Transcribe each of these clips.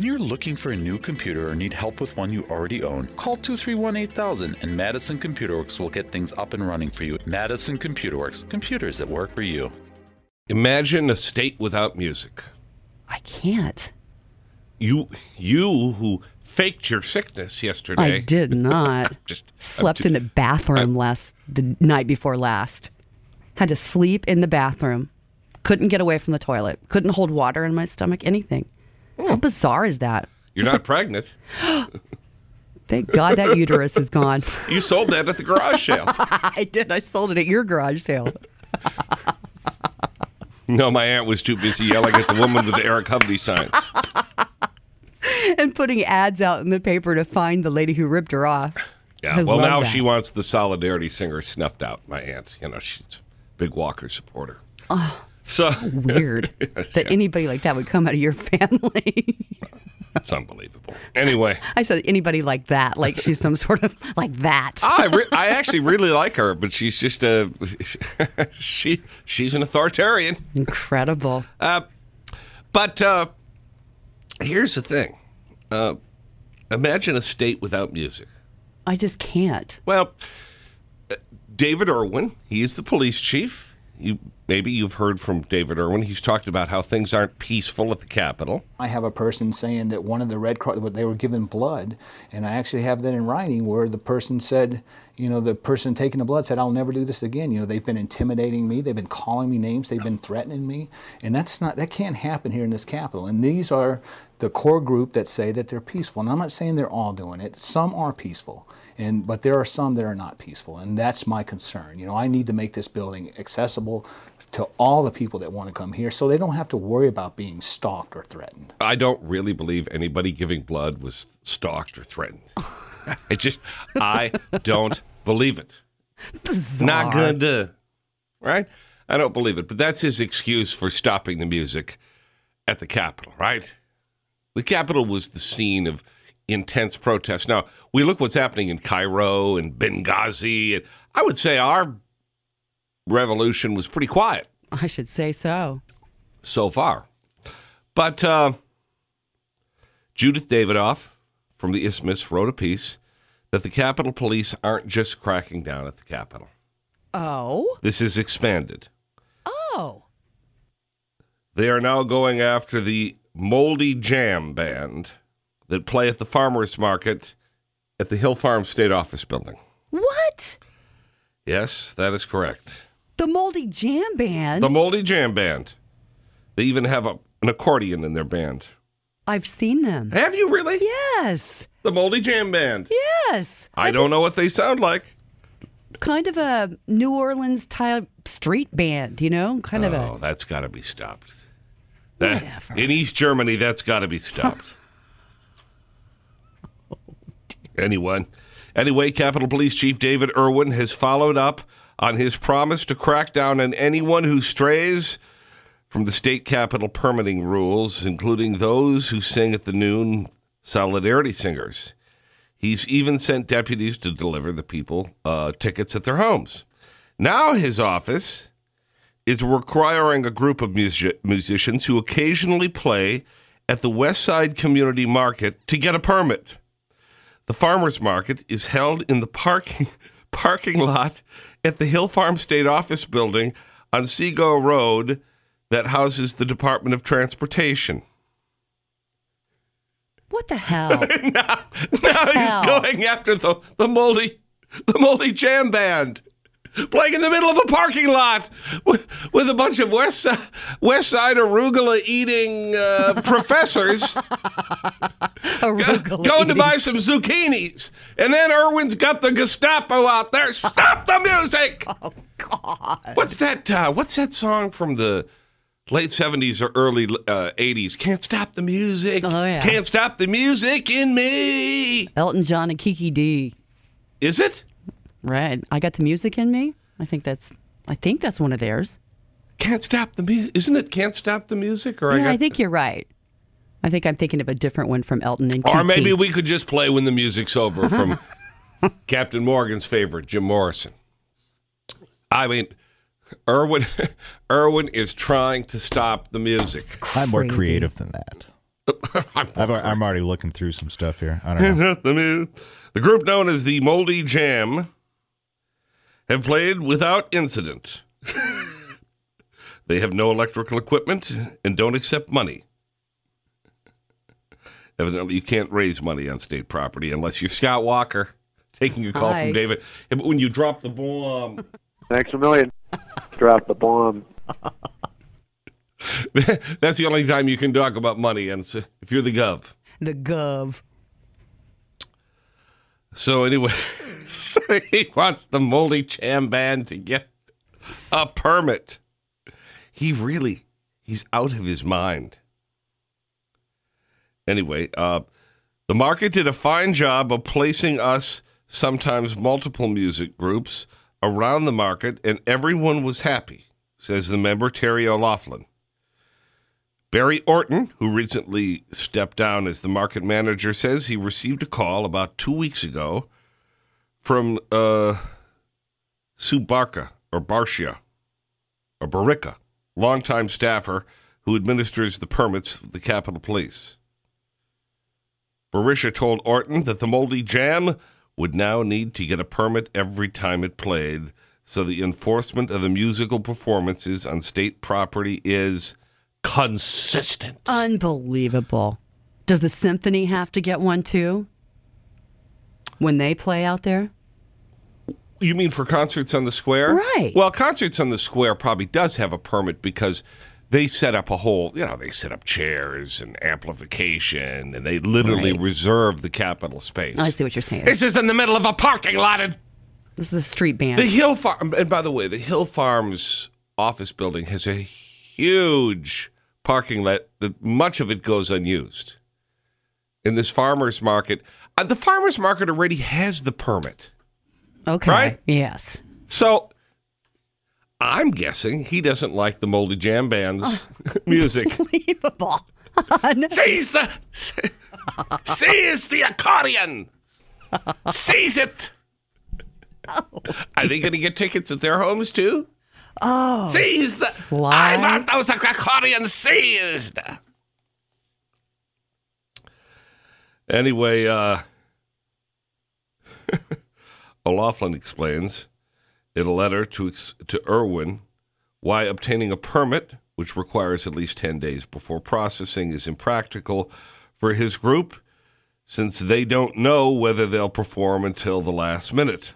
When you're looking for a new computer or need help with one you already own, call 231 8000 and Madison Computer Works will get things up and running for you. Madison Computer Works, computers that work for you. Imagine a state without music. I can't. You, you who faked your sickness yesterday. I did not. Just Slept ju- in the bathroom last the night before last. Had to sleep in the bathroom. Couldn't get away from the toilet. Couldn't hold water in my stomach. Anything. How bizarre is that? You're not pregnant. Thank God that uterus is gone. You sold that at the garage sale. I did. I sold it at your garage sale. No, my aunt was too busy yelling at the woman with the Eric Hovde signs. and putting ads out in the paper to find the lady who ripped her off. Yeah. I well, now that. she wants the Solidarity singer snuffed out. My aunt, you know, she's a big Walker supporter. Oh, so Weird that anybody like that would come out of your family. it's unbelievable. Anyway, I said anybody like that, like she's some sort of like that. I re- I actually really like her, but she's just a she she's an authoritarian. Incredible. Uh, but uh, here's the thing: uh, imagine a state without music. I just can't. Well, uh, David Erwin, he is the police chief. You maybe you've heard from David Erwin. He's talked about how things aren't peaceful at the Capitol. I have a person saying that one of the Red Cross, they were given blood, and I actually have that in writing where the person said, you know, the person taking the blood said, I'll never do this again. You know, they've been intimidating me, they've been calling me names, they've been threatening me, and that's not, that can't happen here in this Capitol. And these are the core group that say that they're peaceful. And I'm not saying they're all doing it, some are peaceful. And, but there are some that are not peaceful, and that's my concern. You know, I need to make this building accessible to all the people that want to come here, so they don't have to worry about being stalked or threatened. I don't really believe anybody giving blood was stalked or threatened. it just I don't believe it. Bizarre. Not good, uh, right? I don't believe it. But that's his excuse for stopping the music at the Capitol, right? The Capitol was the scene of intense protests. Now we look what's happening in Cairo and Benghazi, and I would say our revolution was pretty quiet I should say so. so far. But uh, Judith Davidoff from the Isthmus wrote a piece that the Capitol Police aren't just cracking down at the Capitol. Oh. This is expanded. Oh. They are now going after the Moldy Jam Band that play at the farmers market at the Hill Farm State Office Building. What? Yes, that is correct. The Moldy Jam Band? The Moldy Jam Band. They even have a, an accordion in their band. I've seen them. Have you really? Yes. The Moldy Jam Band. Yes. I don't know what they sound like. Kind of a New Orleans type street band, you know? Kind of a. Oh, that's got to be stopped. That, Whatever. in East Germany, that's got to be stopped. Anyone. Anyway, Capitol Police Chief David Erwin has followed up on his promise to crack down on anyone who strays from the state capitol permitting rules, including those who sing at the noon Solidarity Singers. He's even sent deputies to deliver the people uh, tickets at their homes. Now his office is requiring a group of music- musicians who occasionally play at the West Side Community Market to get a permit. The farmers market is held in the parking parking lot at the Hill Farm State Office building on Seago Road that houses the Department of Transportation. What the hell? now he's hell? going after the, the moldy the moldy jam band. Playing in the middle of a parking lot with, with a bunch of West Side, West Side arugula eating uh, professors Arugula going to buy some zucchinis. And then Erwin's got the Gestapo out there. Stop the music! Oh God! What's that? Uh, what's that song from the late seventies or early uh, eighties? Can't stop the music. Oh, yeah. Can't stop the music in me. Elton John and Kiki Dee. Is it? Right. I got the music in me. I think that's. I think that's one of theirs. Can't stop the music. Isn't it? Can't stop the music. Or I yeah, got I think you're right. I think I'm thinking of a different one from Elton and Kiki. Or maybe we could just play when the music's over from Captain Morgan's favorite, Jim Morrison. I mean, Erwin, Erwin is trying to stop the music. I'm more creative than that. I've, I'm already looking through some stuff here. I don't know. the the group known as the Moldy Jam have played without incident. they have no electrical equipment and don't accept money. Evidently, you can't raise money on state property unless you're Scott Walker taking a call Hi. from David. But when you drop the bomb, Thanks a million. Drop the bomb. that's the only time you can talk about money. And if you're the gov. The gov. So anyway, so he wants the Moldy Jam Band to get a permit. He really, he's out of his mind. Anyway, uh, the market did a fine job of placing us, sometimes multiple music groups, around the market, and everyone was happy, says the member Terry O'Laughlin. Barry Orton, who recently stepped down as the market manager, says he received a call about two weeks ago from uh, Sue Barca or Barcia or Barica, longtime staffer who administers the permits with the Capitol Police. Barisha told Orton that the Moldy Jam would now need to get a permit every time it played, so the enforcement of the musical performances on state property is consistent. Unbelievable. Does the symphony have to get one too? When they play out there? You mean for concerts on the square? Right. Well, concerts on the square probably does have a permit because they set up a whole, you know, they set up chairs and amplification and they literally Right. reserve the Capitol space. I see what you're saying. This is in the middle of a parking lot. And This is a street band. the Hill Farm, and by the way, the Hill Farms office building has a huge parking lot that much of it goes unused. In this farmer's market, uh, the farmer's market already has the permit. okay. right? Yes. So I'm guessing he doesn't like the Moldy Jam Band's music. Unbelievable. Seize the seize the accordion. Seize it. Are they going to get tickets at their homes too? Oh. Seize the. Sly. I want those accordions seized. Anyway, uh, O'Laughlin explains in a letter to to Erwin why obtaining a permit, which requires at least 10 days before processing, is impractical for his group since they don't know whether they'll perform until the last minute.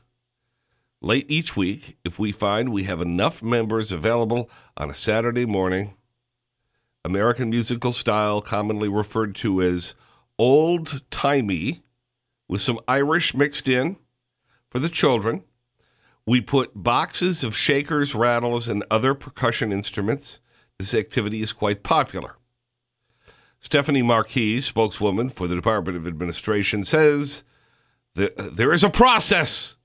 Late each week, if we find we have enough members available on a Saturday morning, American musical style, commonly referred to as old timey, with some Irish mixed in for the children. We put boxes of shakers, rattles, and other percussion instruments. This activity is quite popular. Stephanie Marquis, spokeswoman for the Department of Administration, says that there is a process.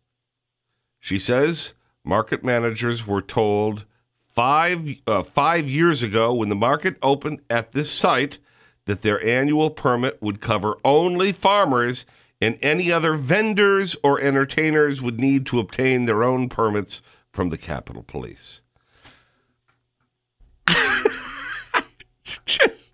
She says market managers were told five uh, five years ago when the market opened at this site that their annual permit would cover only farmers and any other vendors or entertainers would need to obtain their own permits from the Capitol Police. it's just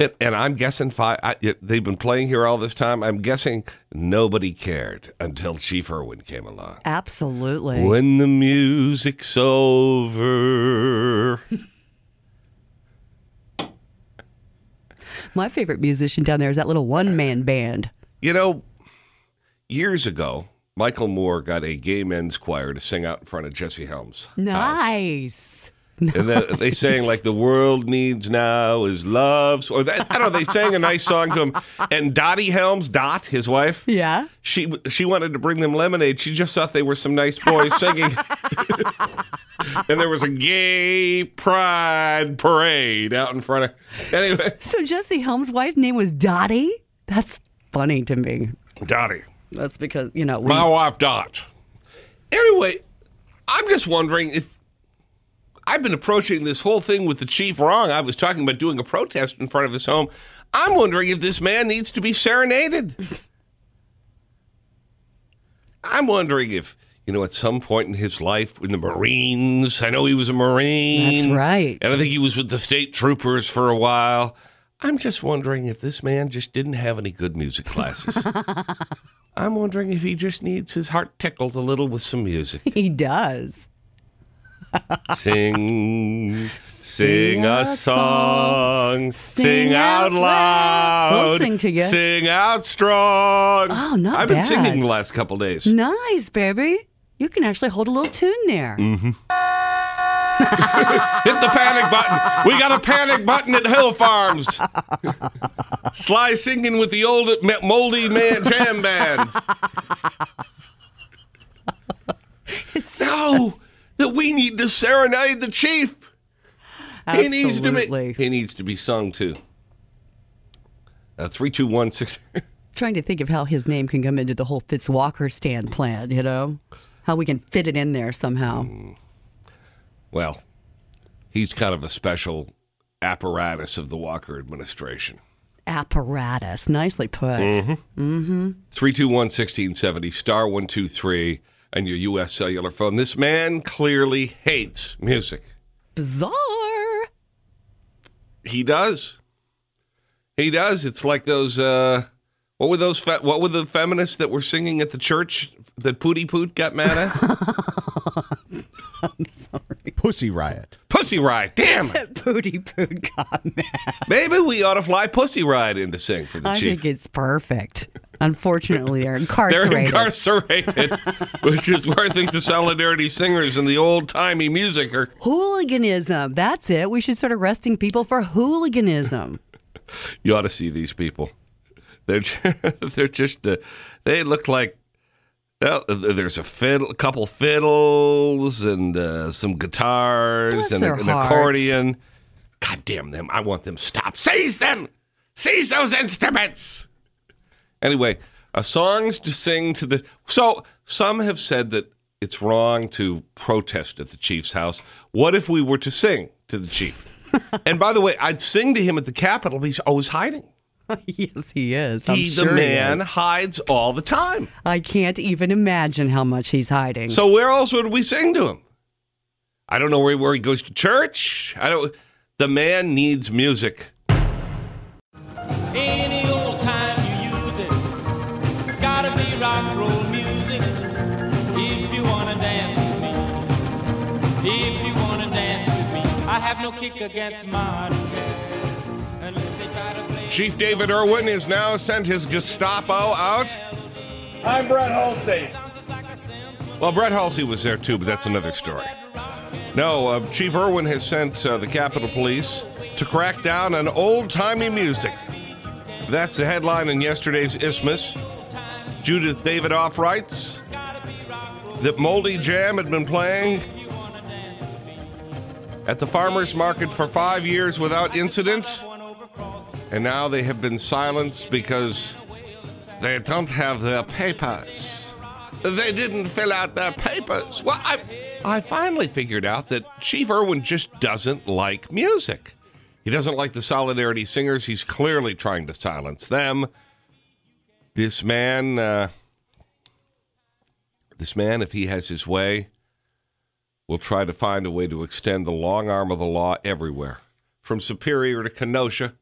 and, and I'm guessing five. I, it, they've been playing here all this time. I'm guessing nobody cared until Chief Erwin came along. Absolutely. When the music's over. My favorite musician down there is that little one man band. You know, years ago, Michael Moore got a gay men's choir to sing out in front of Jesse Helms. Nice. And then they sang like the world needs now is love. Or that, I don't know, they sang a nice song to him. And Dottie Helms, Dot, his wife, Yeah. she she wanted to bring them lemonade. She just thought they were some nice boys singing. and there was a gay pride parade out in front of. Anyway, So Jesse Helms' wife name was Dottie? That's funny to me. Dottie, That's because, you know, we, my wife Dot. Anyway, I'm just wondering if I've been approaching this whole thing with the chief wrong. I was talking about doing a protest in front of his home. I'm wondering if this man needs to be serenaded. I'm wondering if, you know, at some point in his life in the Marines, I know he was a Marine. That's right. And I think he was with the state troopers for a while. I'm just wondering if this man just didn't have any good music classes. I'm wondering if he just needs his heart tickled a little with some music. He does. Sing, sing a a song, Sing sing out loud. We'll sing to ya. Sing out strong. Oh, not I've been bad. singing the last couple days. Nice, baby. You can actually hold a little tune there. Mm. Hit the panic button. We got a panic button at Hill Farms. Sly singing with the old moldy man jam band. It's No, that we need to serenade the chief. He needs to be. Absolutely. He needs to be sung to. Uh, three, two, one, six. trying to think of how his name can come into the whole Fitzwalkerstan plan, you know? How we can fit it in there somehow. Well, he's kind of a special apparatus of the Walker administration. Apparatus. Nicely put. Mm-hmm. 321 1670, star 123, and your U.S. cellular phone. This man clearly hates music. Bizarre. He does. He does. It's like those. Uh, what were those? Fe- what were the feminists that were singing at the church that Pooty Poot got mad at? Pussy Riot. Pussy Riot. Damn it. Booty poot got mad. Maybe we ought to fly Pussy Riot in to sing for the chief. I chief. think it's perfect. Unfortunately, they're They're incarcerated. incarcerated, which is where I think the Solidarity Singers and the old timey music are. hooliganism. That's it. We should start arresting people for hooliganism. You ought to see these people. They're they're just uh, they look like well, there's a fiddle, a couple fiddles, and uh, some guitars, Bless and a- an hearts. accordion. God damn them! I want them stopped. Seize them! Seize those instruments! Anyway, uh, songs to sing to the. So some have said that it's wrong to protest at the chief's house. What if we were to sing to the chief? and by the way, I'd sing to him at the Capitol, but he's always hiding. yes, he is. I'm He, sure the he man, is. hides all the time. I can't even imagine how much he's hiding. So where else would we sing to him? I don't know where, where he goes to church. I don't. The man needs music. Any old time you use it, it's gotta be rock and roll music. If you wanna dance with me, if you wanna dance with me, I have no kick against modern Chief David Erwin has now sent his Gestapo out. I'm Brett Halsey. Well, Brett Halsey was there too, but that's another story. No, uh, Chief Erwin has sent uh, the Capitol Police to crack down on old timey music. That's the headline in yesterday's Isthmus. Judith Davidoff writes that Moldy Jam had been playing at the farmers market for five years without incident, and now they have been silenced because they don't have their papers. They didn't fill out their papers. Well, I, I finally figured out that Chief Erwin just doesn't like music. He doesn't like the Solidarity Singers. He's clearly trying to silence them. This man, uh, this man, if he has his way, will try to find a way to extend the long arm of the law everywhere, from Superior to Kenosha,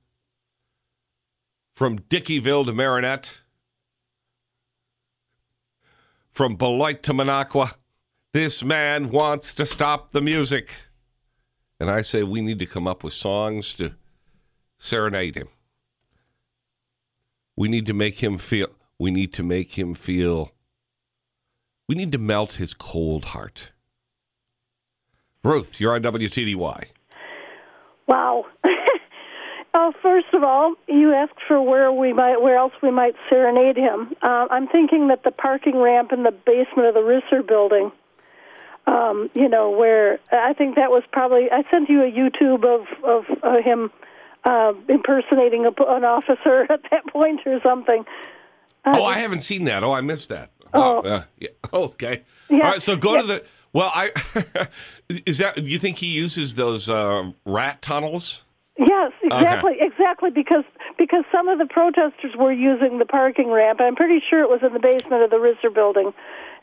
from Dickeyville to Marinette from Beloit to Minocqua. This man wants to stop the music. And I say we need to come up with songs to serenade him. We need to make him feel, we need to make him feel, we need to melt his cold heart. Ruth, you're on WTDY. Wow. oh, first of all, you asked for where we might, where else we might serenade him. Uh, I'm thinking that the parking ramp in the basement of the Risser building. Um, you know, where I think that was probably. I sent you a YouTube of of uh, him uh, impersonating a, an officer at that point or something. oh, I haven't seen that. Oh, I missed that. Oh. Uh, yeah. Okay. Yeah, All right. So go yeah. to the. Well, I is that. Do you think he uses those uh, rat tunnels? Yes, exactly, exactly. Because because some of the protesters were using the parking ramp. I'm pretty sure it was in the basement of the Risser building,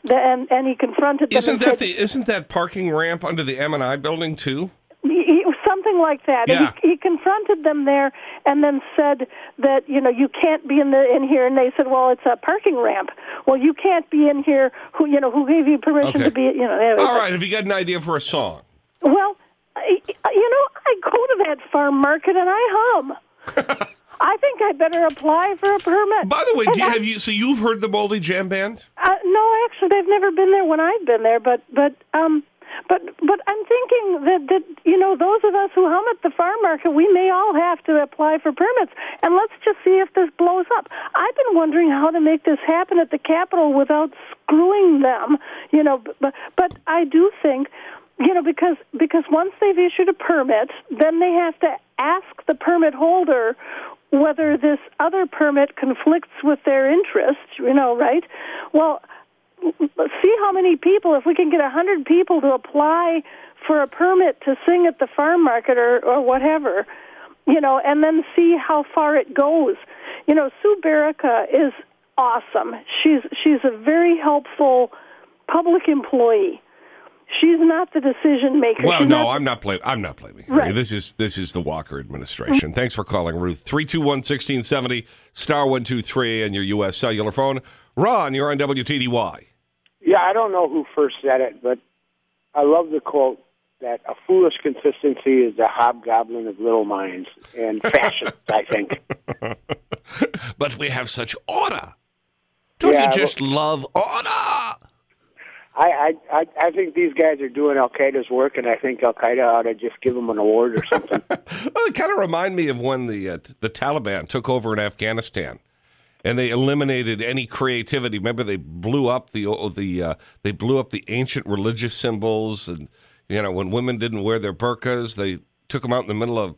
and and he confronted them. Isn't that said, the isn't that parking ramp under the M and I building too? he, something like that. Yeah. He, he confronted them there, and then said that you know you can't be in the in here. And they said, well, it's a parking ramp. Well, you can't be in here. Who you know who gave you permission Okay. to be? You know. Anyway, All right, have you got an idea for a song? Well, I, you know, I go to that farm market and I hum. I think I better apply for a permit. By the way, do you, have you? So you've heard the Moldy Jam Band? Uh, no, actually, they've never been there when I've been there. But but um, but but I'm thinking that that you know those of us who hum at the farm market, we may all have to apply for permits, and let's just see if this blows up. I've been wondering how to make this happen at the Capitol without screwing them. You know, but but I do think. You know, because because once they've issued a permit, then they have to ask the permit holder whether this other permit conflicts with their interest. You know, right? Well, see how many people if we can get a hundred people to apply for a permit to sing at the farm market or or whatever you know and then see how far it goes you know sue Berica is awesome she's she's a very helpful public employee she's not the decision maker Well, She's no, not- I'm not blaming. I'm not blaming. her. Right. This is this is the Walker administration. Thanks for calling, Ruth. Three two one sixteen seventy star one two three and your U.S. cellular phone. Ron, you're on WTDY. Yeah, I don't know who first said it, but I love the quote that a foolish consistency is the hobgoblin of little minds and fashion, I think. But we have such order. Don't Yeah, you just love order? I, I, I, think these guys are doing Al Qaeda's work, and I think Al Qaeda ought to just give them an award or something. Well, it kind of remind me of when the uh, the Taliban took over in Afghanistan, and they eliminated any creativity. Remember, they blew up the oh, the uh, they blew up the ancient religious symbols, and you know when women didn't wear their burqas, they took them out in the middle of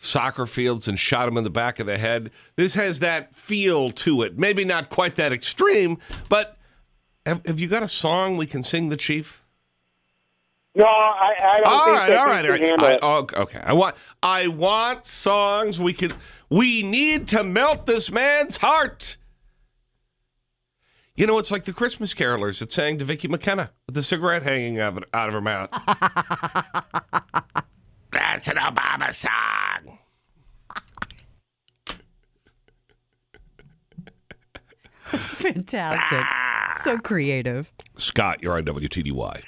soccer fields and shot them in the back of the head. This has that feel to it. Maybe not quite that extreme, but have, have you got a song we can sing the chief? no, I, I don't All think right, all right, all right. I, oh, okay. I want, I want songs we can. We need to melt this man's heart. You know, it's like the Christmas carolers that sang to Vicki McKenna with the cigarette hanging out of, out of her mouth. That's an Obama song. That's fantastic. So creative. Scott, you're on WTDY.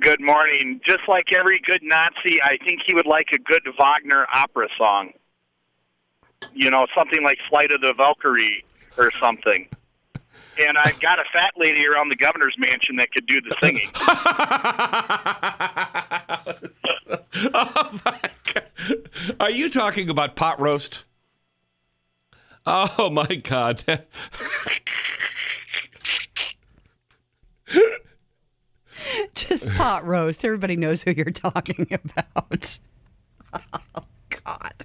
Good morning. Just like every good Nazi, I think he would like a good Wagner opera song. You know, something like Flight of the Valkyrie or something. And I've got a fat lady around the governor's mansion that could do the singing. oh my God. Are you talking about pot roast? Oh my God. Just pot roast. Everybody knows who you're talking about. Oh, God.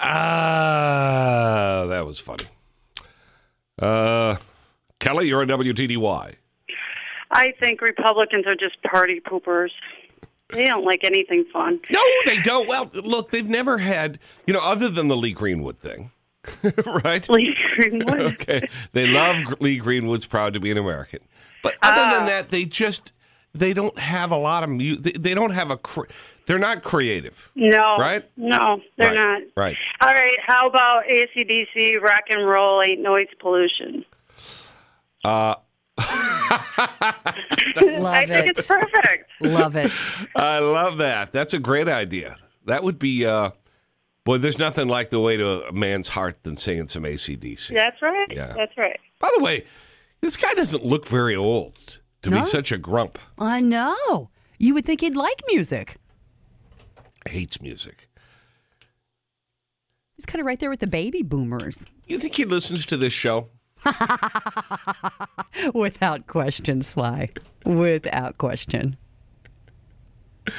Ah, that was funny. Uh, Kelly, you're on WTDY. I think Republicans are just party poopers. They don't like anything fun. No, they don't. Well, look, they've never had, you know, other than the Lee Greenwood thing, right? Lee Greenwood. okay. They love Lee Greenwood's proud to be an American. But other Ah. than that, they just, they don't have a lot of music. They, they don't have a, cre- they're not creative. No. Right? No, they're Right, not. Right. All right, how about ACDC, rock and roll, ain't noise pollution? Uh, I think it. it's perfect. Love it. I love that. That's a great idea. That would be, uh, boy, there's nothing like the way to a man's heart than singing some ACDC. That's right. Yeah. That's right. By the way, this guy doesn't look very old to No? be such a grump. I know. You would think he'd like music. Hates music. He's kind of right there with the baby boomers. You think he listens to this show? Without question, Sly. Without question.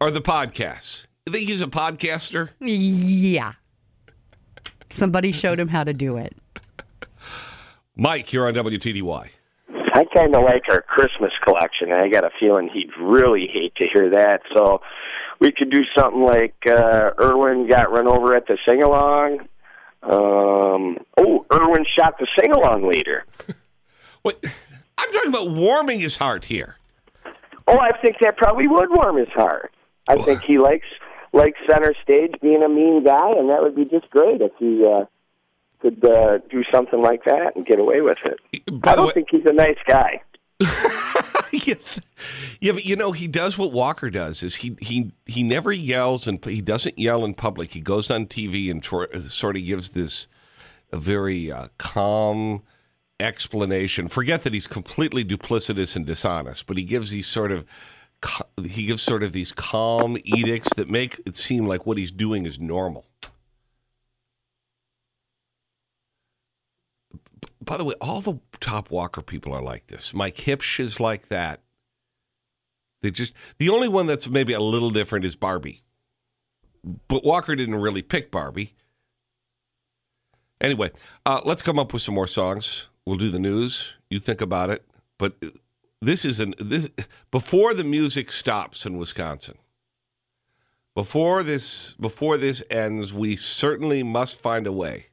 Are the podcasts? You think he's a podcaster? Yeah. Somebody showed him how to do it. Mike, you're on WTDY. I kind of like our Christmas collection. I got a feeling he'd really hate to hear that. So we could do something like uh, Erwin got run over at the sing along. Um, oh, Erwin shot the sing along leader. What? I'm talking about warming his heart here. Oh, I think that probably would warm his heart. I think he likes likes center stage, being a mean guy, and that would be just great if he uh, could uh, do something like that and get away with it. I don't think he's a nice guy. Yeah, but you know he does what Walker does. Is he he he never yells and he doesn't yell in public. He goes on TV and tor- sort of gives this a very uh, calm explanation. Forget that he's completely duplicitous and dishonest, but he gives these sort of he gives sort of these calm edicts that make it seem like what he's doing is normal. By the way, all the top Walker people are like this. Mike Huebsch is like that. They just the only one that's maybe a little different is Barbie. But Walker didn't really pick Barbie. Anyway, uh, let's come up with some more songs. We'll do the news. You think about it. But this is an this before the music stops in Wisconsin. Before this before this ends, we certainly must find a way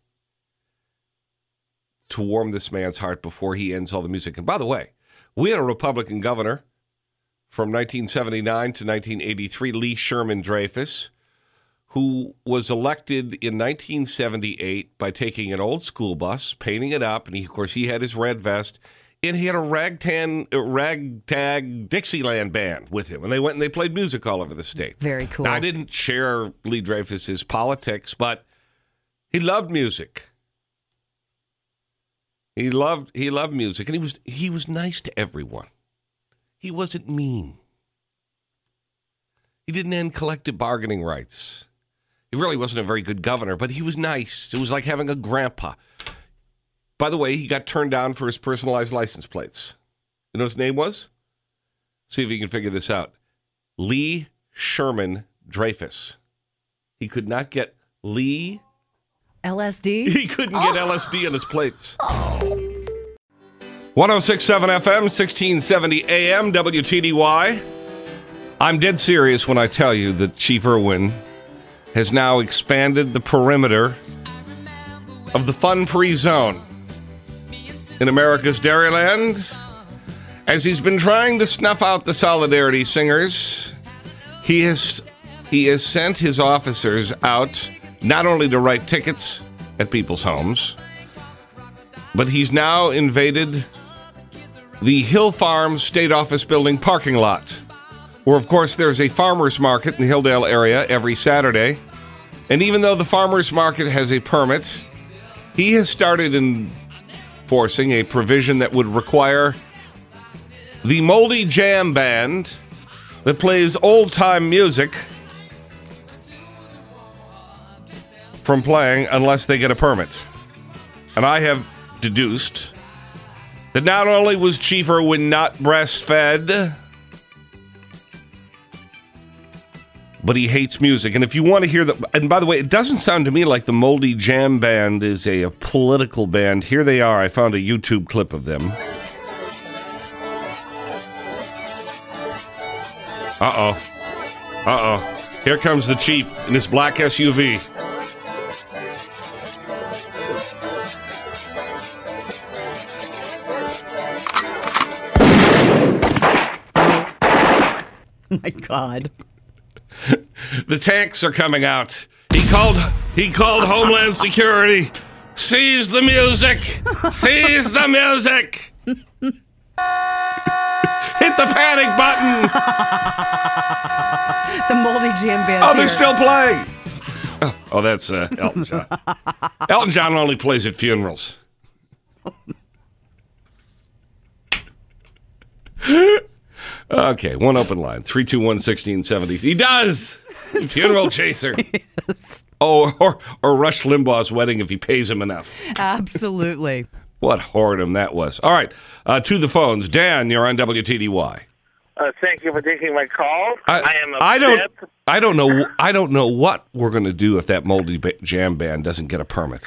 to warm this man's heart before he ends all the music. And by the way, we had a Republican governor from 1979 to 1983, Lee Sherman Dreyfus, who was elected in 1978 by taking an old school bus, painting it up, and he, of course he had his red vest, and he had a ragtan, uh, ragtag Dixieland band with him, and they went and they played music all over the state. Very cool. Now, I didn't share Lee Dreyfus's politics, but he loved music. He loved he loved music, and he was he was nice to everyone. He wasn't mean. He didn't end collective bargaining rights. He really wasn't a very good governor, but he was nice. It was like having a grandpa. By the way, he got turned down for his personalized license plates. You know what his name was? See if you can figure this out. Lee Sherman Dreyfus. He could not get Lee. LSD? He couldn't get oh. LSD in his plates. 1067 FM, 1670 AM, WTDY. I'm dead serious when I tell you that Chief Erwin has now expanded the perimeter of the fun free zone in America's Dairyland. As he's been trying to snuff out the Solidarity Singers, he has he has sent his officers out not only to write tickets at people's homes, but he's now invaded the Hill Farm State Office Building parking lot, where, of course, there's a farmer's market in the Hilldale area every Saturday. And even though the farmer's market has a permit, he has started enforcing a provision that would require the Moldy Jam Band that plays old time music from playing unless they get a permit. And I have deduced that not only was Chief Erwin not breastfed, but he hates music. And if you want to hear the, and by the way, it doesn't sound to me like the Moldy Jam Band is a, a political band. Here they are. I found a YouTube clip of them. Uh oh. Uh oh. Here comes the Chief in his black SUV. God. the tanks are coming out. He called he called Homeland Security. Seize the music. Seize the music. Hit the panic button. the moldy jam band. Oh, they're still playing. Oh, oh, that's uh, Elton John. Elton John only plays at funerals. Okay, one open line. 321 1670. He does! Funeral chaser. yes. Oh, or, or Rush Limbaugh's wedding if he pays him enough. Absolutely. What whoredom that was. All right, uh, to the phones. Dan, you're on WTDY. Uh, thank you for taking my call. I, am upset. I don't. I don't know. I don't know what we're going to do if that moldy ba- jam band doesn't get a permit.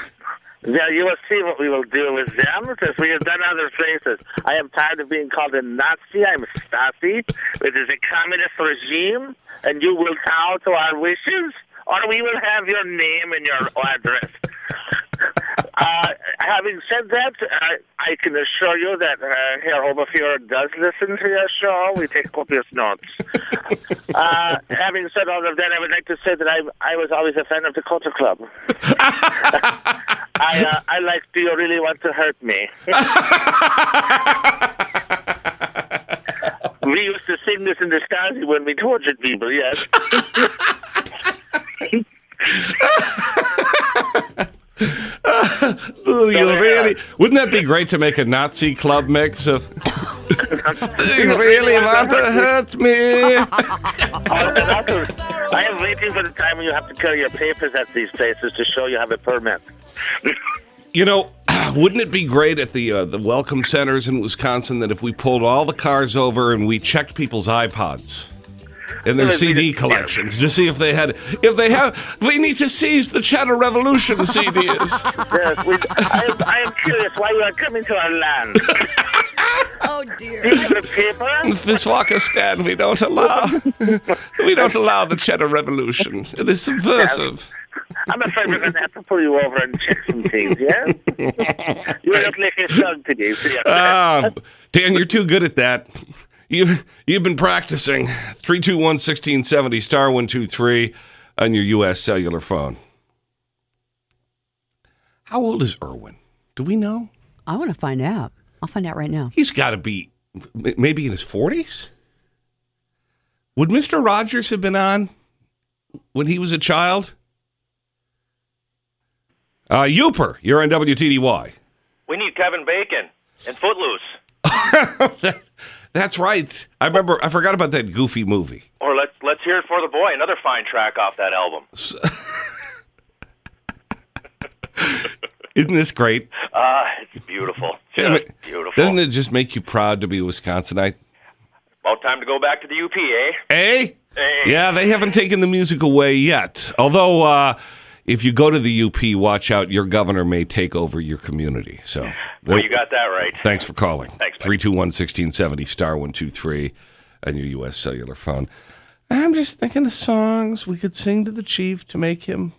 Yeah, you will see what we will do with them, as we have done other places. I am tired of being called a Nazi. I'm a Stasi, which is a communist regime, and you will bow to our wishes, or we will have your name and your address. Uh, having said that, I, I can assure you that uh, Herr Oberfuhrer does listen to your show. We take copious notes. uh, having said all of that, I would like to say that I I was always a fan of the Culture Club. I uh, I like Do You Really Want to Hurt Me? we used to sing this in the Stasi when we tortured people, yes. Ooh, you really, wouldn't that be great to make a Nazi club mix of? you really want to hurt me? I am waiting for the time when you have to carry your papers at these places to show you have a permit. You know, wouldn't it be great at the uh, the welcome centers in Wisconsin that if we pulled all the cars over and we checked people's iPods and their CD collections to see if they had if they have we need to seize the Cheddar Revolution CDs. Yes, we, I, am, I am curious why you are coming to our land. oh dear. Do you have a paper? Fitzwalkerstan, we don't allow we don't allow the Cheddar Revolution. It is subversive. I'm afraid we're going to have to pull you over and check some things, yeah? you look like a thug today, so yeah. Ah, Dan, you're too good at that. You've you've been practicing. 321-1670 star 123 on your US cellular phone. How old is Erwin? Do we know? I want to find out. I'll find out right now. He's got to be maybe in his 40s. Would Mr. Rogers have been on when he was a child? Uh, Yooper, you're on WTDY. We need Kevin Bacon and Footloose. That- that's right. I remember. I forgot about that goofy movie. Or let's let's hear it for the boy. Another fine track off that album. Isn't this great? Ah, it's beautiful. Just beautiful. Doesn't it just make you proud to be a Wisconsinite? About time to go back to the UP, eh? Eh? Hey. Yeah, they haven't taken the music away yet. Although, uh, if you go to the UP, watch out. Your governor may take over your community. So, Well, you got that right. thanks for calling. Thanks, 321 1670 star 123 on your U.S. cellular phone. I'm just thinking of songs we could sing to the chief to make him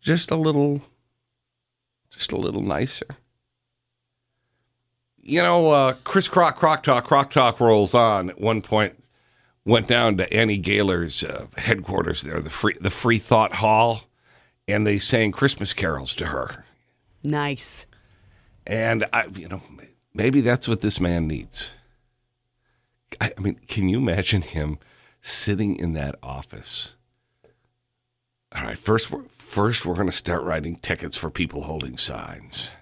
just a little, just a little nicer. You know, uh, Chris Krok, Krok Talk, Krok Talk rolls on. At one point, went down to Annie Gaylor's uh, headquarters there, the free, the Freethought Hall, and they sang Christmas carols to her. Nice. And I, you know, maybe that's what this man needs. I, I mean, can you imagine him sitting in that office? All right, first we're first we're going to start writing tickets for people holding signs.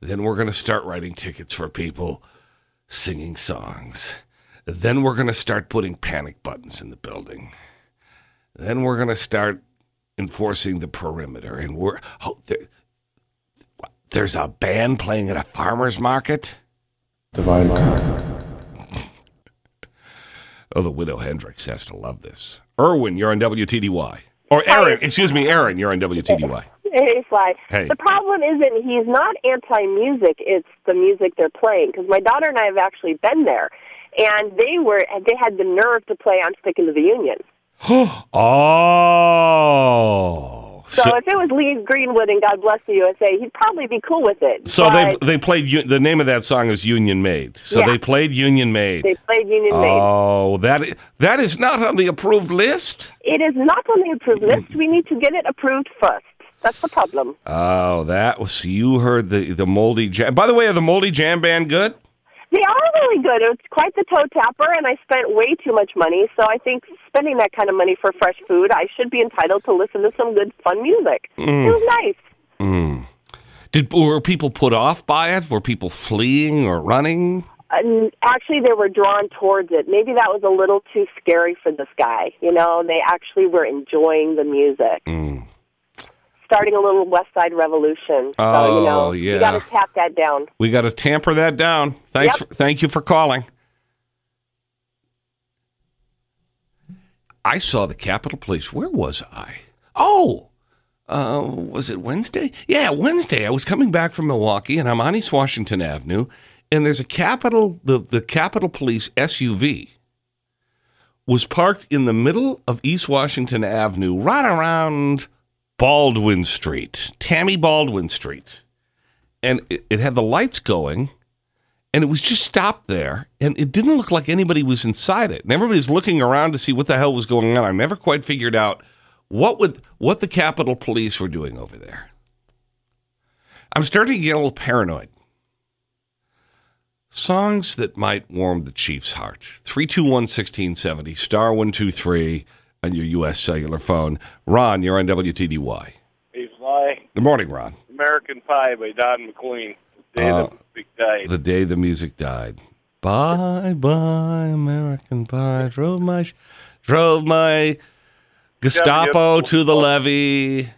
Then we're going to start writing tickets for people singing songs. Then we're going to start putting panic buttons in the building. Then we're going to start enforcing the perimeter, and we're oh, there, there's a band playing at a farmer's market. Divine Oh, the widow Hendricks has to love this. Erwin, you're on WTDY. Or Aaron, excuse me, Aaron, you're on WTDY. Hey, Sly. Hey. The problem isn't he's not anti-music; it's the music they're playing. Because my daughter and I have actually been there, and they were they had the nerve to play "I'm Sticking to the Union." oh. So, if it was Lee Greenwood and God Bless the USA, he'd probably be cool with it. So they they played the name of that song is Union Made. So Yeah. they played Union Made. they played Union Made. Oh, that that is not on the approved list. It is not on the approved list. We need to get it approved first. That's the problem. Oh, that was you heard the the moldy jam. By the way, are the moldy jam band good? They are really good. It's quite the toe tapper, and I spent way too much money. So I think spending that kind of money for fresh food, I should be entitled to listen to some good, fun music. Mm. It was nice. Mm. Did were people put off by it? Were people fleeing or running? And actually, they were drawn towards it. Maybe that was a little too scary for this guy. You know, they actually were enjoying the music. Mm. Starting a little West Side Revolution. so, Oh, you know, yeah. you got to tap that down. We got to tamper that down. Thanks. Yep. For, thank you for calling. I saw the Capitol Police. Where was I? Oh, uh, was it Wednesday? Yeah, Wednesday. I was coming back from Milwaukee, and I'm on East Washington Avenue, and there's a Capitol. The the Capitol Police SUV was parked in the middle of East Washington Avenue, right around Baldwin Street, Tammy Baldwin Street. and it, it had the lights going, and it was just stopped there, and it didn't look like anybody was inside it. And everybody was looking around to see what the hell was going on. I never quite figured out what would what the Capitol Police were doing over there. I'm starting to get a little paranoid. Songs that might warm the Chief's heart. 321 1670, star 123 on your U.S. cellular phone. Ron, you're on WTDY. Hey, Sly. Good morning, Ron. American Pie by Don McLean. The day Uh, the big died. The day the music died. Bye bye, American Pie. Drove my, drove my Gestapo to the levee.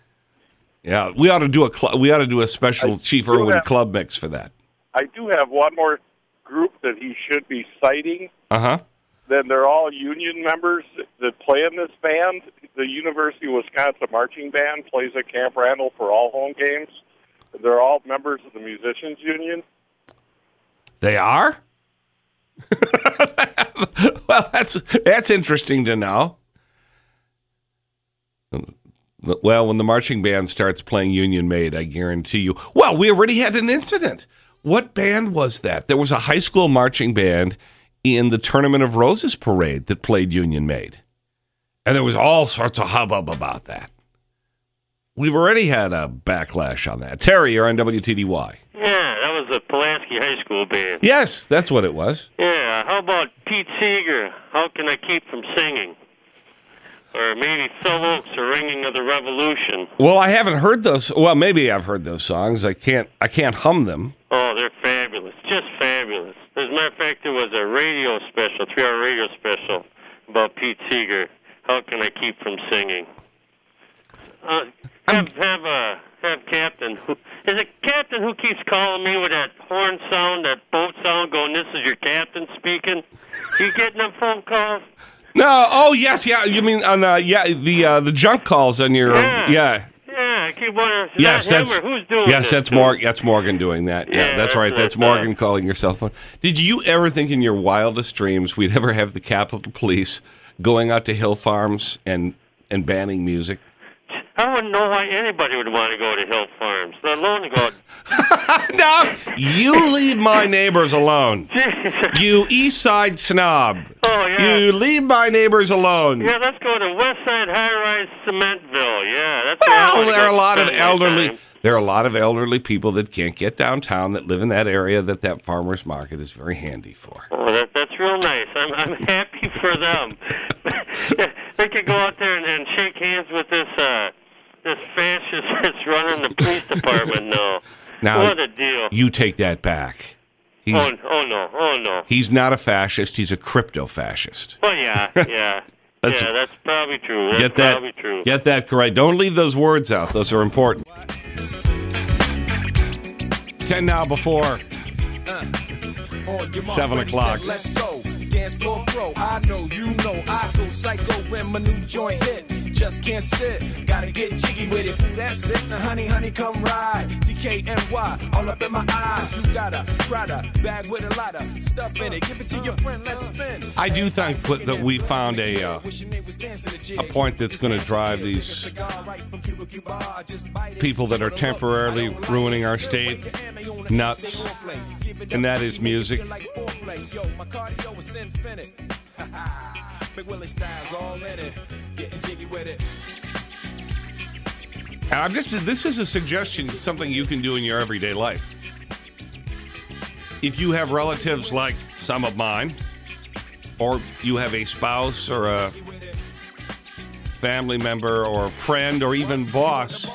Yeah, we ought to do a cl- we ought to do a special Chief do Erwin have- club mix for that. I do have one more group that he should be citing. Uh huh. Then they're all union members that play in this band. The University of Wisconsin Marching Band plays at Camp Randall for all home games. They're all members of the Musicians Union. They are. well, that's that's interesting to know. Well, when the marching band starts playing Union Maid, I guarantee you. Well, we already had an incident. What band was that? There was a high school marching band in the Tournament of Roses parade that played Union Maid. And there was all sorts of hubbub about that. We've already had a backlash on that. Terry, you're on WTDY. Yeah, that was the Pulaski High School band. Yes, that's what it was. Yeah, how about Pete Seeger? How can I keep from singing? Or maybe Phil Ochs, The Ringing of the Revolution. Well, I haven't heard those. Well, maybe I've heard those songs. I can't. I can't hum them. Oh, they're fabulous. Just fabulous. As a matter of fact, there was a radio special, three-hour radio special about Pete Seeger. How can I keep from singing? Uh, have have uh, have Captain. Who, is it Captain who keeps calling me with that horn sound, that boat sound, going, "This is your captain speaking." You getting them phone calls? No. Oh, yes. Yeah. You mean on the yeah the uh, the junk calls on your Yeah. yeah. Yeah, I keep wondering. Yes, that that's who's doing yes, this? that's Morgan. That's Morgan doing that. Yeah, Yeah, that's, that's right. That's I thought. Uh, Morgan calling your cell phone. Did you ever think in your wildest dreams we'd ever have the Capitol Police going out to hill farms and and banning music? I wouldn't know why anybody would want to go to Hill Farms, let alone go. no, you leave my neighbors alone. You East Side snob. Oh yeah. You leave my neighbors alone. Yeah, let's go to West Side High Rise Cementville. Yeah, that's Well, there are a lot of elderly. time. There are a lot of elderly people that can't get downtown that live in that area that that farmers market is very handy for. Oh, that, that's real nice. I'm I'm happy for them. they could go out there and, and shake hands with this uh this fascist that's running the police department now. Now, what a deal. You take that back. He's, oh, oh no, oh no. he's not a fascist. He's a crypto fascist. Well, yeah, yeah, That's- yeah. That's probably true. That's Get that. probably true. Get that correct. Don't leave those words out. Those are important. Ten now before seven o'clock. Let's go. Dance floor pro. I know, you know, I go psycho when my new joint hit. Just can't sit. Gotta get jiggy with it. That's it. Now, honey, honey, come ride. DKNY, all up in my eye. You got a Prada bag with a lot of stuff in it. Give it to your friend, let's spin. I do think that we found a uh, a point that's going to drive these people that are temporarily ruining our state nuts, and that is music. Yo, my cardio is infinite. Big Willie styles all in it. With it. And I'm just this is a suggestion, something you can do in your everyday life. If you have relatives like some of mine, or you have a spouse or a family member or friend or even boss,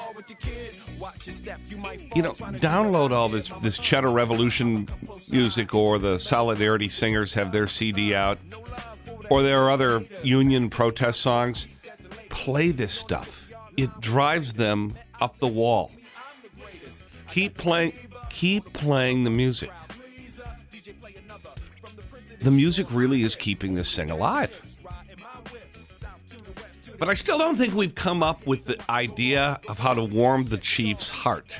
you know, download all this this Cheddar Revolution music or the Solidarity Singers have their CD out, or there are other union protest songs. Play this stuff. It drives them up the wall. Keep playing keep playing the music. The music really is keeping this thing alive. But I still don't think we've come up with the idea of how to warm the Chiefs' heart.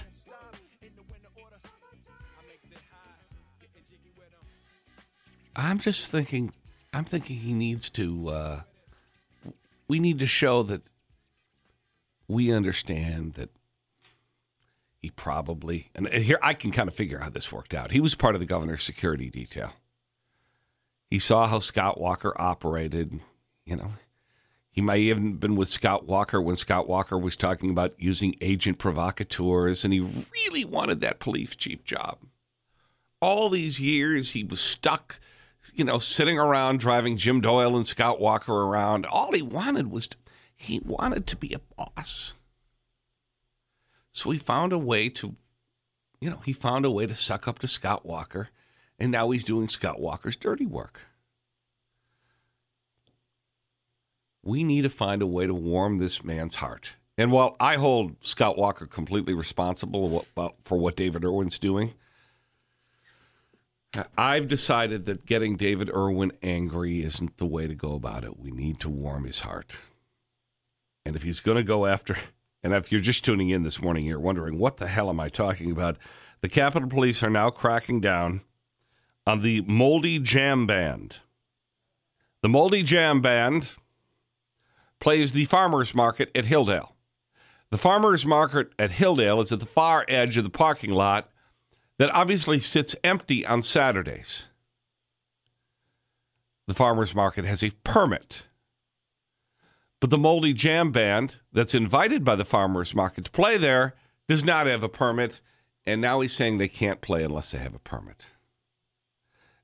I'm just thinking, I'm thinking he needs to, uh, we need to show that we understand that he probably, and here I can kind of figure how this worked out. He was part of the governor's security detail. He saw how Scott Walker operated. You know, he might even been with Scott Walker when Scott Walker was talking about using agent provocateurs, and he really wanted that police chief job. All these years, he was stuck, you know, sitting around driving Jim Doyle and Scott Walker around. All he wanted was to, he wanted to be a boss. So he found a way to, you know, he found a way to suck up to Scott Walker, and now he's doing Scott Walker's dirty work. We need to find a way to warm this man's heart. And while I hold Scott Walker completely responsible for what David Erwin's doing, I've decided that getting David Erwin angry isn't the way to go about it. We need to warm his heart. And if he's going to go after, and if you're just tuning in this morning, you're wondering, what the hell am I talking about? The Capitol Police are now cracking down on the Moldy Jam Band. The Moldy Jam Band plays the farmers market at Hilldale. The farmers market at Hilldale is at the far edge of the parking lot that obviously sits empty on Saturdays. The farmers market has a permit. But the Moldy Jam Band that's invited by the farmers market to play there does not have a permit, and now he's saying they can't play unless they have a permit.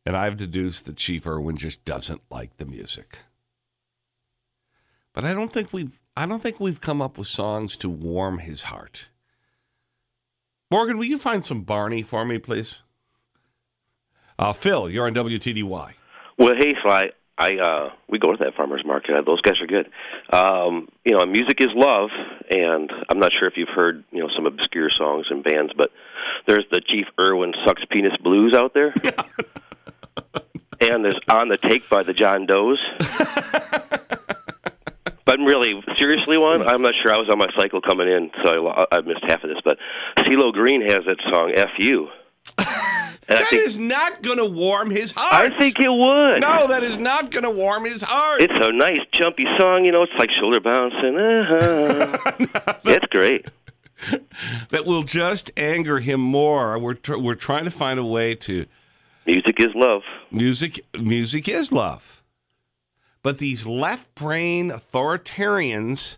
And I've deduced that Chief Erwin just doesn't like the music. But I don't think we've I don't think we've come up with songs to warm his heart. Morgan, will you find some Barney for me, please? Uh, Phil, you're on WTDY. Well, hey, Sly. I uh, we go to that farmers market. Those guys are good. Um, you know, music is love, and I'm not sure if you've heard you know some obscure songs and bands, but there's the Chief Erwin Sucks Penis Blues out there, and there's On the Take by the John Does. but really, seriously, one I'm not sure. I was on my cycle coming in, so I, I missed half of this. But CeeLo Green has that song "F You." That think- is not going to warm his heart. I think it would. No, that is not going to warm his heart. It's a nice jumpy song, you know. It's like shoulder bouncing. Uh-huh. it's great. that will just anger him more. We're tr- we're trying to find a way to. Music is love. Music music is love. But these left brain authoritarians,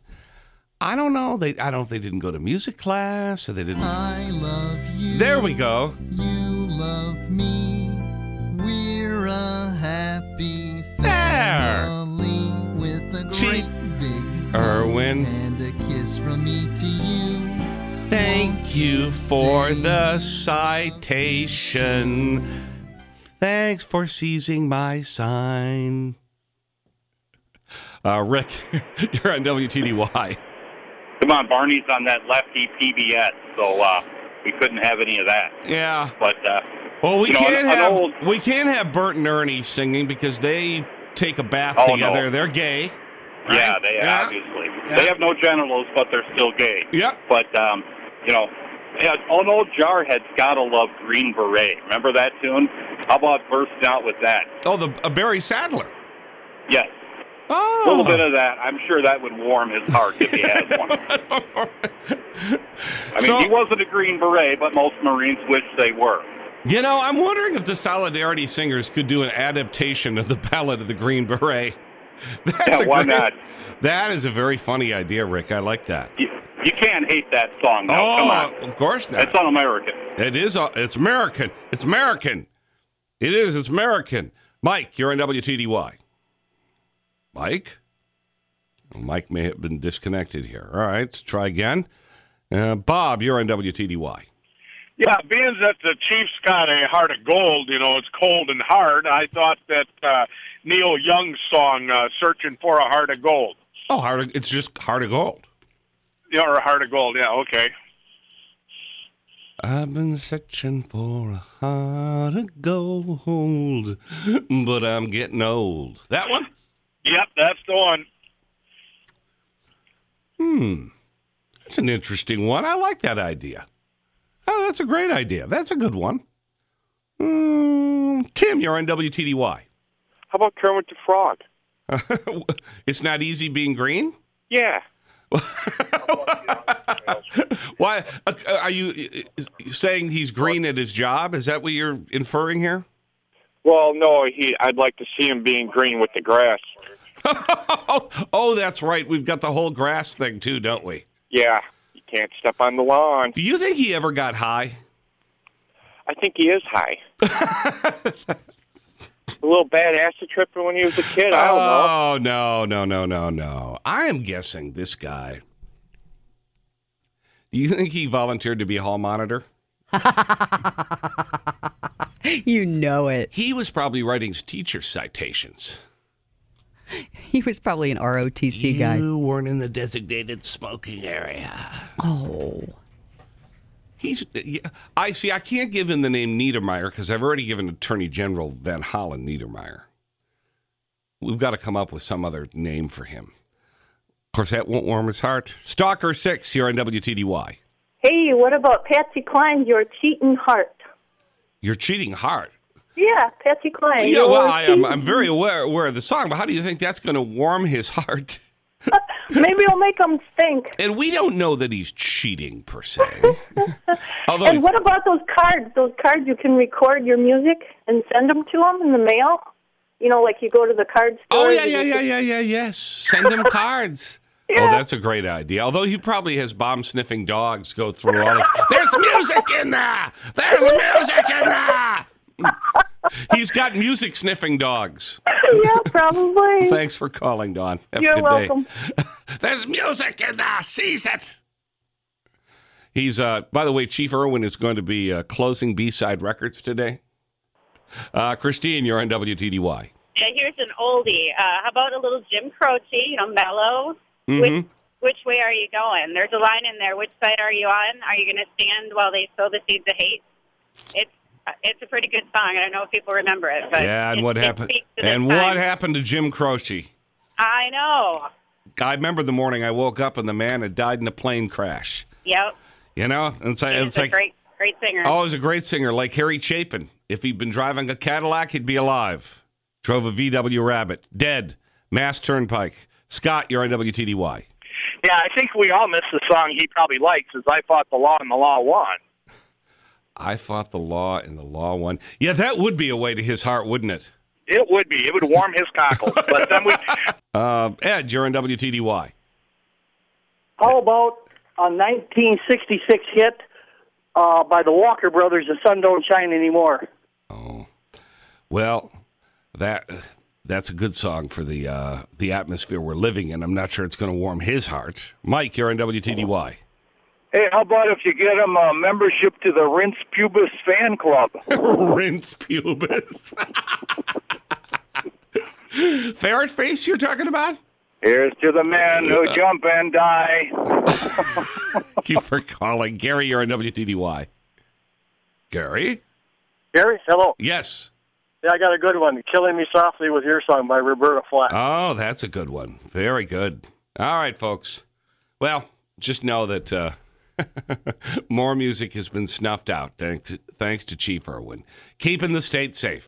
I don't know. They I don't. know if They didn't go to music class, or they didn't. I love you. There we go. You love me. We're a happy There. family with a Chief great big Erwin. and a kiss from me to you. Thank you for the citation. Thanks for seizing my sign. Uh, Rick, you're on WTDY. Come on, Barney's on that lefty PBS, so uh, we couldn't have any of that. Yeah. But uh, Well, we can't an- an have old- we can't have Bert and Ernie singing because they take a bath Oh, together. no. They're gay. Yeah, they Yeah. obviously Yeah. they have no genitals, but they're still gay. Yep. But um, you know, yeah, an old jarhead's gotta love Green Beret. Remember that tune? How about bursting out with that? Oh, the uh, Barry Sadler. Yes. Oh. A little bit of that. I'm sure that would warm his heart if he had one. I mean, So- he wasn't a Green Beret, but most Marines wish they were. You know, I'm wondering if the Solidarity Singers could do an adaptation of the Ballad of the Green Beret. That's Yeah, a why great- not? That is a very funny idea, Rick. I like that. You, you can't hate that song. Now, oh, come on. of course not. It's un-American. It is. It's American. It's American. It is. It's American. Mike, you're on WTDY. Mike? Well, Mike may have been disconnected here. All right, let's try again. Uh, Bob, you're on WTDY. Yeah, being that the Chiefs got a heart of gold, you know, it's cold and hard. I thought that uh, Neil Young's song uh, "Searching for a Heart of Gold," Oh, heart of, it's just heart of gold. yeah, or a heart of gold. Yeah, okay. I've been searching for a heart of gold, but I'm getting old. That one? Yep, that's the one. Hmm. That's an interesting one. I like that idea. Oh, that's a great idea. That's a good one. Mm, Tim, you're on WTDY. How about Kermit the Frog? it's not easy being green? Yeah. Why uh, are you uh, saying he's green at his job? Is that what you're inferring here? Well, no, he. I'd like to see him being green with the grass. Oh, that's right. We've got the whole grass thing too, don't we? Yeah, you can't step on the lawn. Do you think he ever got high? I think he is high. a little bad acid trip when he was a kid. I don't know. Oh no, no, no, no, no. I am guessing this guy. Do you think he volunteered to be a hall monitor? You know it. He was probably writing teacher citations. He was probably an ROTC guy. You weren't in the designated smoking area. Oh. He's. I see. I can't give him the name Niedermeyer because I've already given Attorney General Van Hollen Niedermeyer. We've got to come up with some other name for him. Of course, that won't warm his heart. Stalker Six here on WTDY. Hey, what about Patsy Cline's Your Cheating Heart? You're cheating hard. Yeah, Patsy Cline. Yeah, well, I am. I'm very aware, aware of the song, but how do you think that's going to warm his heart? Maybe it'll make him think. And we don't know that he's cheating per se. Although and what about those cards? Those cards you can record your music and send them to him in the mail. You know, like you go to the card store. Oh yeah, yeah, yeah, yeah, yeah, yes. Send him cards. Oh, that's a great idea. Although he probably has bomb sniffing dogs go through all this. There's music in there. There's music in there. He's got music sniffing dogs. yeah, probably. Thanks for calling, Don. Have You're welcome. There's music in there. Seize it. He's, uh, by the way, Chief Erwin is going to be uh, closing B side records today. Uh, Christine, you're on WTDY. Yeah, here's an oldie. Uh, how about a little Jim Croce, you know, mellow? Mhm. Which way are you going? There's a line in there. Which side are you on? Are you going to stand while they sow the seeds of hate? It's Uh, it's a pretty good song. I don't know if people remember it, but yeah, and it- what it happened? speaks to And time. what happened to Jim Croce? I know. I remember the morning I woke up and the man had died in a plane crash. Yep. You know, and it's, it's a like, great great singer. oh, he's a great singer, like Harry Chapin. If he'd been driving a Cadillac, he'd be alive. Drove a VW Rabbit, dead. Mass Turnpike. Scott, you're on WTDY. Yeah, I think we all miss the song he probably likes. Is I fought the law and the law won. I fought the law and the law won. Yeah, that would be a way to his heart, wouldn't it? It would be. It would warm his cockles. But then we Uh, Ed, you're on WTDY. How about a 1966 hit uh, by the Walker Brothers, "The Sun Don't Shine Anymore"? Oh, well, that that's a good song for the uh, the atmosphere we're living in. I'm not sure it's going to warm his heart. Mike, you're on WTDY. Hey, how about if you get him a membership to the Rinse Pubis fan club? Rinse Pubis. Ferret face you're talking about? Here's to the men who jump and die. Thank you for calling. Gary, you're on WTDY. Gary? Gary, hello. Yes. Yeah, I got a good one. Killing Me Softly with Your Song by Roberta Flack. Oh, that's a good one. Very good. All right, folks. Well, just know that uh, more music has been snuffed out thanks to, thanks to Chief Erwin. Keeping the state safe.